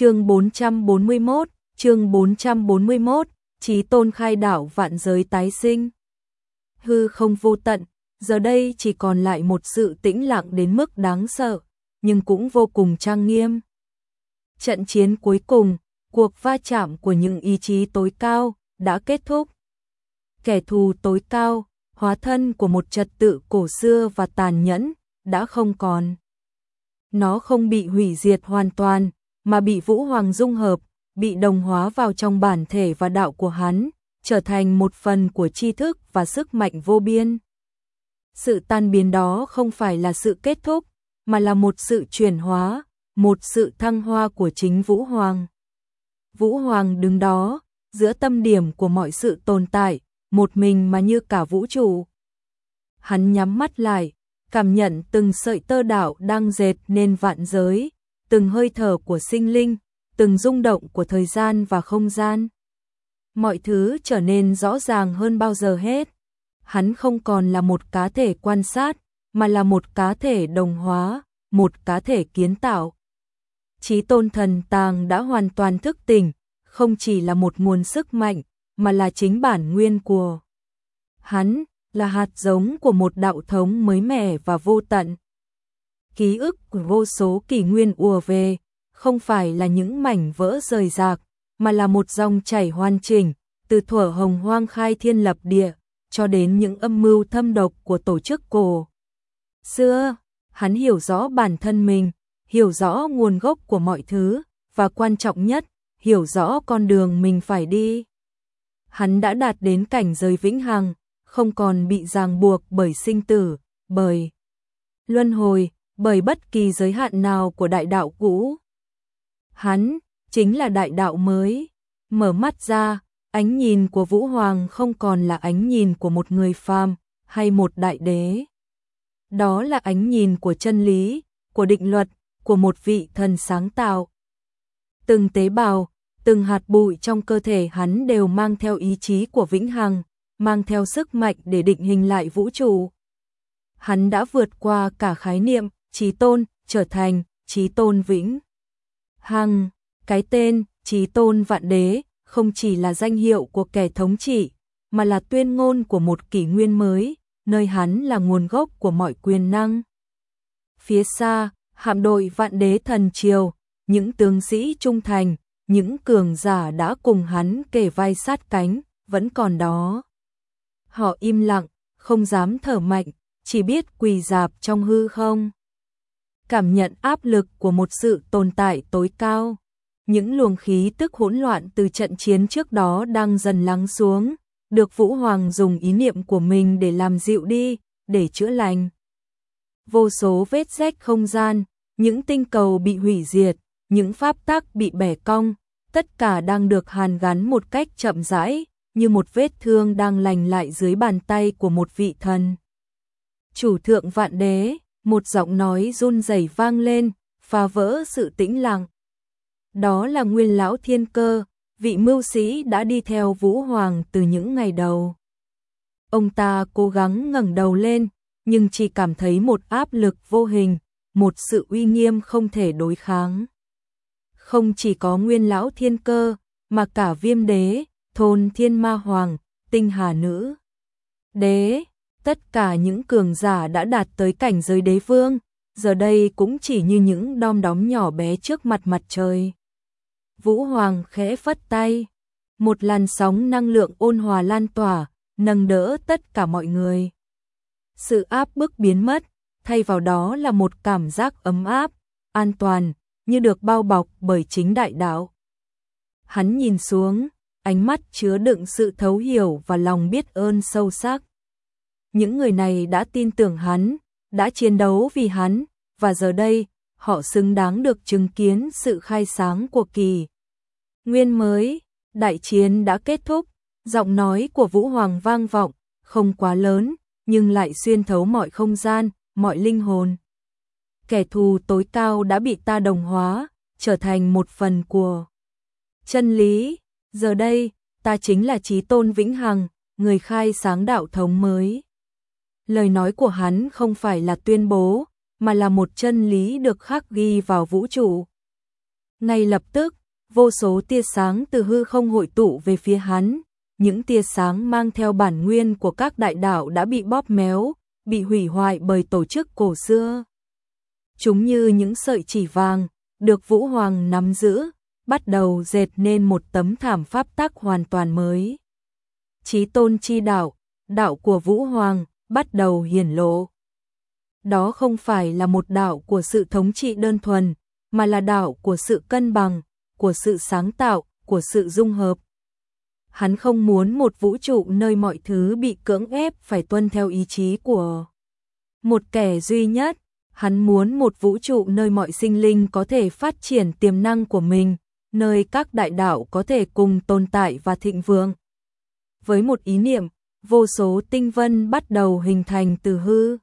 chương 441, chương 441, trí tôn khai đảo vạn giới tái sinh. Hư không vô tận, giờ đây chỉ còn lại một sự tĩnh lặng đến mức đáng sợ, nhưng cũng vô cùng trang nghiêm. Trận chiến cuối cùng, cuộc va chạm của những ý chí tối cao, đã kết thúc. Kẻ thù tối cao, hóa thân của một trật tự cổ xưa và tàn nhẫn, đã không còn. Nó không bị hủy diệt hoàn toàn, mà bị Vũ Hoàng dung hợp, bị đồng hóa vào trong bản thể và đạo của hắn, trở thành một phần của tri thức và sức mạnh vô biên. Sự tan biến đó không phải là sự kết thúc, mà là một sự chuyển hóa, một sự thăng hoa của chính Vũ Hoàng. Vũ Hoàng đứng đó, giữa tâm điểm của mọi sự tồn tại, một mình mà như cả vũ trụ. Hắn nhắm mắt lại, cảm nhận từng sợi tơ đạo đang dệt nên vạn giới, từng hơi thở của sinh linh, từng rung động của thời gian và không gian. Mọi thứ trở nên rõ ràng hơn bao giờ hết. Hắn không còn là một cá thể quan sát, mà là một cá thể đồng hóa, một cá thể kiến tạo. Chí tôn thần tàng đã hoàn toàn thức tỉnh, không chỉ là một nguồn sức mạnh, mà là chính bản nguyên của hắn, là hạt giống của một đạo thống mới mẻ và vô tận. Ký ức của vô số kỷ nguyên ùa về, không phải là những mảnh vỡ rời rạc, mà là một dòng chảy hoàn chỉnh, từ thuở hồng hoang khai thiên lập địa, cho đến những âm mưu thâm độc của tổ chức cổ. Xưa, hắn hiểu rõ bản thân mình, hiểu rõ nguồn gốc của mọi thứ, và quan trọng nhất, hiểu rõ con đường mình phải đi. Hắn đã đạt đến cảnh giới vĩnh hằng, không còn bị ràng buộc bởi sinh tử, bởi luân hồi, bởi bất kỳ giới hạn nào của đại đạo cũ. Hắn chính là đại đạo mới. Mở mắt ra, ánh nhìn của Vũ Hoàng không còn là ánh nhìn của một người phàm hay một đại đế. Đó là ánh nhìn của chân lý, của định luật, của một vị thần sáng tạo. Từng tế bào, từng hạt bụi trong cơ thể hắn đều mang theo ý chí của vĩnh hằng, mang theo sức mạnh để định hình lại vũ trụ. Hắn đã vượt qua cả khái niệm trí tôn, trở thành trí tôn vĩnh hằng. Cái tên trí tôn vạn đế không chỉ là danh hiệu của kẻ thống trị, mà là tuyên ngôn của một kỷ nguyên mới, nơi hắn là nguồn gốc của mọi quyền năng. Phía xa, hạm đội vạn đế thần triều, những tướng sĩ trung thành, những cường giả đã cùng hắn kề vai sát cánh, vẫn còn đó. Họ im lặng, không dám thở mạnh, chỉ biết quỳ dạp trong hư không. Cảm nhận áp lực của một sự tồn tại tối cao. Những luồng khí tức hỗn loạn từ trận chiến trước đó đang dần lắng xuống, được Vũ Hoàng dùng ý niệm của mình để làm dịu đi, để chữa lành. Vô số vết rách không gian, những tinh cầu bị hủy diệt, những pháp tắc bị bẻ cong, tất cả đang được hàn gắn một cách chậm rãi, như một vết thương đang lành lại dưới bàn tay của một vị thần. Chủ thượng vạn đế, một giọng nói run rẩy vang lên, phá vỡ sự tĩnh lặng. Đó là nguyên lão thiên cơ, vị mưu sĩ đã đi theo Vũ Hoàng từ những ngày đầu. Ông ta cố gắng ngẩng đầu lên, nhưng chỉ cảm thấy một áp lực vô hình, một sự uy nghiêm không thể đối kháng. Không chỉ có nguyên lão thiên cơ, mà cả viêm đế, thôn thiên ma hoàng, tinh hà nữ. Đế, tất cả những cường giả đã đạt tới cảnh giới đế vương, giờ đây cũng chỉ như những đom đóm nhỏ bé trước mặt mặt trời. Vũ Hoàng khẽ phất tay, một làn sóng năng lượng ôn hòa lan tỏa, nâng đỡ tất cả mọi người. Sự áp bức biến mất, thay vào đó là một cảm giác ấm áp, an toàn, như được bao bọc bởi chính đại đạo. Hắn nhìn xuống, ánh mắt chứa đựng sự thấu hiểu và lòng biết ơn sâu sắc. Những người này đã tin tưởng hắn, đã chiến đấu vì hắn, và giờ đây, họ xứng đáng được chứng kiến sự khai sáng của kỳ. Nguyên mới, đại chiến đã kết thúc, giọng nói của Vũ Hoàng vang vọng, không quá lớn, nhưng lại xuyên thấu mọi không gian, mọi linh hồn. Kẻ thù tối cao đã bị ta đồng hóa, trở thành một phần của chân lý. Giờ đây, ta chính là trí tôn vĩnh hằng, người khai sáng đạo thống mới. Lời nói của hắn không phải là tuyên bố, mà là một chân lý được khắc ghi vào vũ trụ. Ngay lập tức, vô số tia sáng từ hư không hội tụ về phía hắn, những tia sáng mang theo bản nguyên của các đại đạo đã bị bóp méo, bị hủy hoại bởi tổ chức cổ xưa. Chúng như những sợi chỉ vàng, được Vũ Hoàng nắm giữ, bắt đầu dệt nên một tấm thảm pháp tác hoàn toàn mới. Chí tôn chi đạo, đạo của Vũ Hoàng, bắt đầu hiển lộ. Đó không phải là một đạo của sự thống trị đơn thuần, mà là đạo của sự cân bằng, của sự sáng tạo, của sự dung hợp. Hắn không muốn một vũ trụ nơi mọi thứ bị cưỡng ép phải tuân theo ý chí của một kẻ duy nhất. Hắn muốn một vũ trụ nơi mọi sinh linh có thể phát triển tiềm năng của mình, nơi các đại đạo có thể cùng tồn tại và thịnh vượng. Với một ý niệm, vô số tinh vân bắt đầu hình thành từ hư.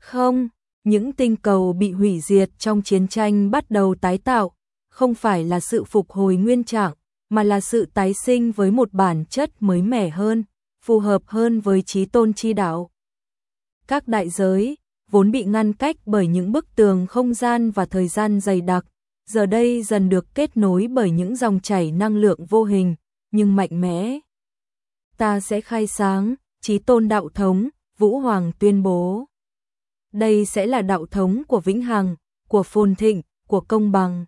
Không, những tinh cầu bị hủy diệt trong chiến tranh bắt đầu tái tạo, không phải là sự phục hồi nguyên trạng, mà là sự tái sinh với một bản chất mới mẻ hơn, phù hợp hơn với trí tôn chi đạo. Các đại giới, vốn bị ngăn cách bởi những bức tường không gian và thời gian dày đặc, giờ đây dần được kết nối bởi những dòng chảy năng lượng vô hình, nhưng mạnh mẽ. Ta sẽ khai sáng, trí tôn đạo thống, Vũ Hoàng tuyên bố. Đây sẽ là đạo thống của Vĩnh Hằng, của phồn thịnh, của công bằng.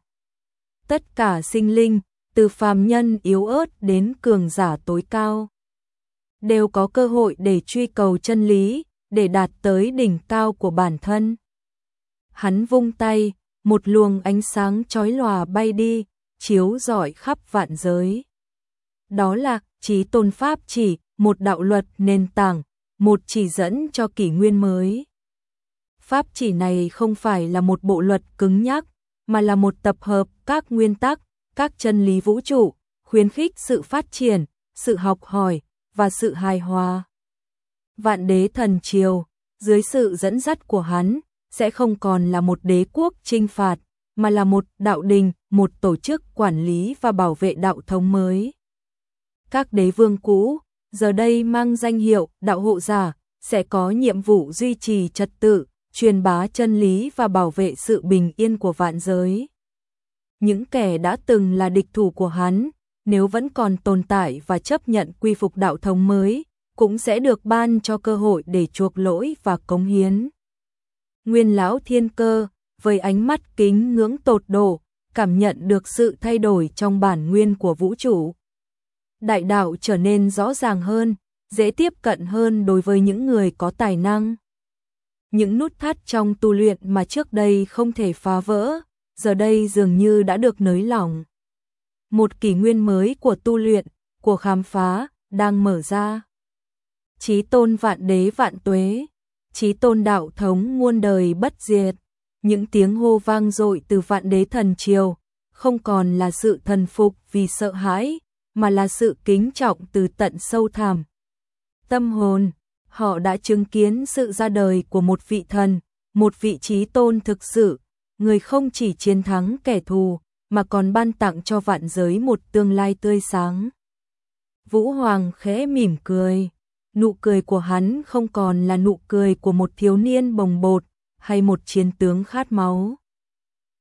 Tất cả sinh linh, từ phàm nhân yếu ớt đến cường giả tối cao, đều có cơ hội để truy cầu chân lý, để đạt tới đỉnh cao của bản thân. Hắn vung tay, một luồng ánh sáng chói lòa bay đi, chiếu rọi khắp vạn giới. Đó là trí tôn pháp chỉ, một đạo luật nền tảng, một chỉ dẫn cho kỷ nguyên mới. Pháp chỉ này không phải là một bộ luật cứng nhắc, mà là một tập hợp các nguyên tắc, các chân lý vũ trụ, khuyến khích sự phát triển, sự học hỏi và sự hài hòa. Vạn đế thần triều, dưới sự dẫn dắt của hắn, sẽ không còn là một đế quốc trinh phạt, mà là một đạo đình, một tổ chức quản lý và bảo vệ đạo thống mới. Các đế vương cũ, giờ đây mang danh hiệu đạo hộ giả, sẽ có nhiệm vụ duy trì trật tự, truyền bá chân lý và bảo vệ sự bình yên của vạn giới. Những kẻ đã từng là địch thủ của hắn, nếu vẫn còn tồn tại và chấp nhận quy phục đạo thống mới, cũng sẽ được ban cho cơ hội để chuộc lỗi và cống hiến. Nguyên lão thiên cơ, với ánh mắt kính ngưỡng tột độ, cảm nhận được sự thay đổi trong bản nguyên của vũ trụ. Đại đạo trở nên rõ ràng hơn, dễ tiếp cận hơn đối với những người có tài năng. Những nút thắt trong tu luyện mà trước đây không thể phá vỡ, giờ đây dường như đã được nới lỏng. Một kỷ nguyên mới của tu luyện, của khám phá, đang mở ra. Chí tôn vạn đế vạn tuế, chí tôn đạo thống muôn đời bất diệt. Những tiếng hô vang dội từ vạn đế thần triều, không còn là sự thần phục vì sợ hãi, mà là sự kính trọng từ tận sâu thẳm. Tâm hồn, họ đã chứng kiến sự ra đời của một vị thần, một vị trí tôn thực sự, người không chỉ chiến thắng kẻ thù, mà còn ban tặng cho vạn giới một tương lai tươi sáng. Vũ Hoàng khẽ mỉm cười, nụ cười của hắn không còn là nụ cười của một thiếu niên bồng bột hay một chiến tướng khát máu.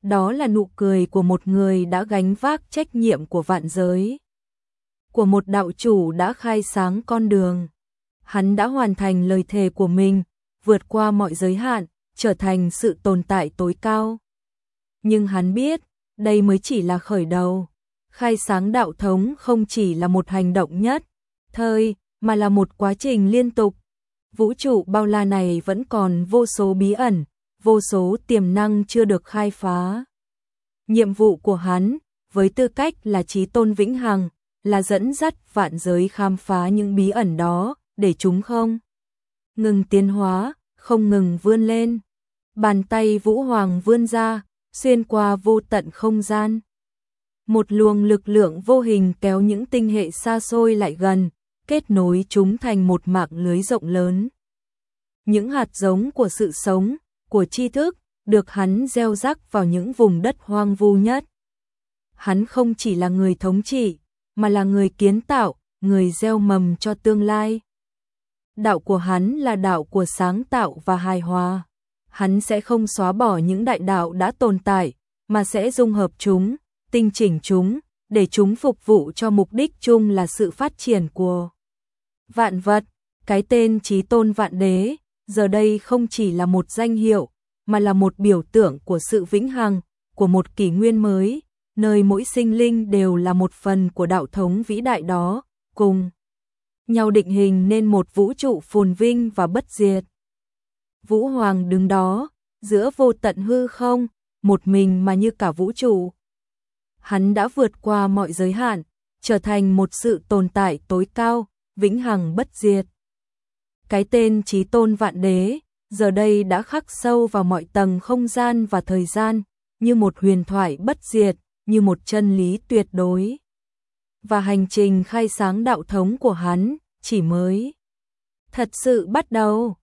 Đó là nụ cười của một người đã gánh vác trách nhiệm của vạn giới. Của một đạo chủ đã khai sáng con đường. Hắn đã hoàn thành lời thề của mình, vượt qua mọi giới hạn, trở thành sự tồn tại tối cao. Nhưng hắn biết, đây mới chỉ là khởi đầu. Khai sáng đạo thống không chỉ là một hành động nhất, thời, mà là một quá trình liên tục. Vũ trụ bao la này vẫn còn vô số bí ẩn, vô số tiềm năng chưa được khai phá. Nhiệm vụ của hắn, với tư cách là trí tôn vĩnh hằng, là dẫn dắt vạn giới khám phá những bí ẩn đó, để chúng không ngừng tiến hóa, không ngừng vươn lên. Bàn tay Vũ Hoàng vươn ra, xuyên qua vô tận không gian. Một luồng lực lượng vô hình kéo những tinh hệ xa xôi lại gần, kết nối chúng thành một mạng lưới rộng lớn. Những hạt giống của sự sống, của tri thức, được hắn gieo rắc vào những vùng đất hoang vu nhất. Hắn không chỉ là người thống trị, mà là người kiến tạo, người gieo mầm cho tương lai. Đạo của hắn là đạo của sáng tạo và hài hòa hắn sẽ không xóa bỏ những đại đạo đã tồn tại, mà sẽ dung hợp chúng, tinh chỉnh chúng, để chúng phục vụ cho mục đích chung là sự phát triển của vạn vật. Cái tên trí tôn vạn đế, giờ đây không chỉ là một danh hiệu, mà là một biểu tượng của sự vĩnh hằng, của một kỷ nguyên mới, nơi mỗi sinh linh đều là một phần của đạo thống vĩ đại đó, cùng nhau định hình nên một vũ trụ phồn vinh và bất diệt. Vũ Hoàng đứng đó, giữa vô tận hư không, một mình mà như cả vũ trụ. Hắn đã vượt qua mọi giới hạn, trở thành một sự tồn tại tối cao, vĩnh hằng bất diệt. Cái tên chí tôn vạn đế, giờ đây đã khắc sâu vào mọi tầng không gian và thời gian, như một huyền thoại bất diệt, như một chân lý tuyệt đối. Và hành trình khai sáng đạo thống của hắn chỉ mới thật sự bắt đầu.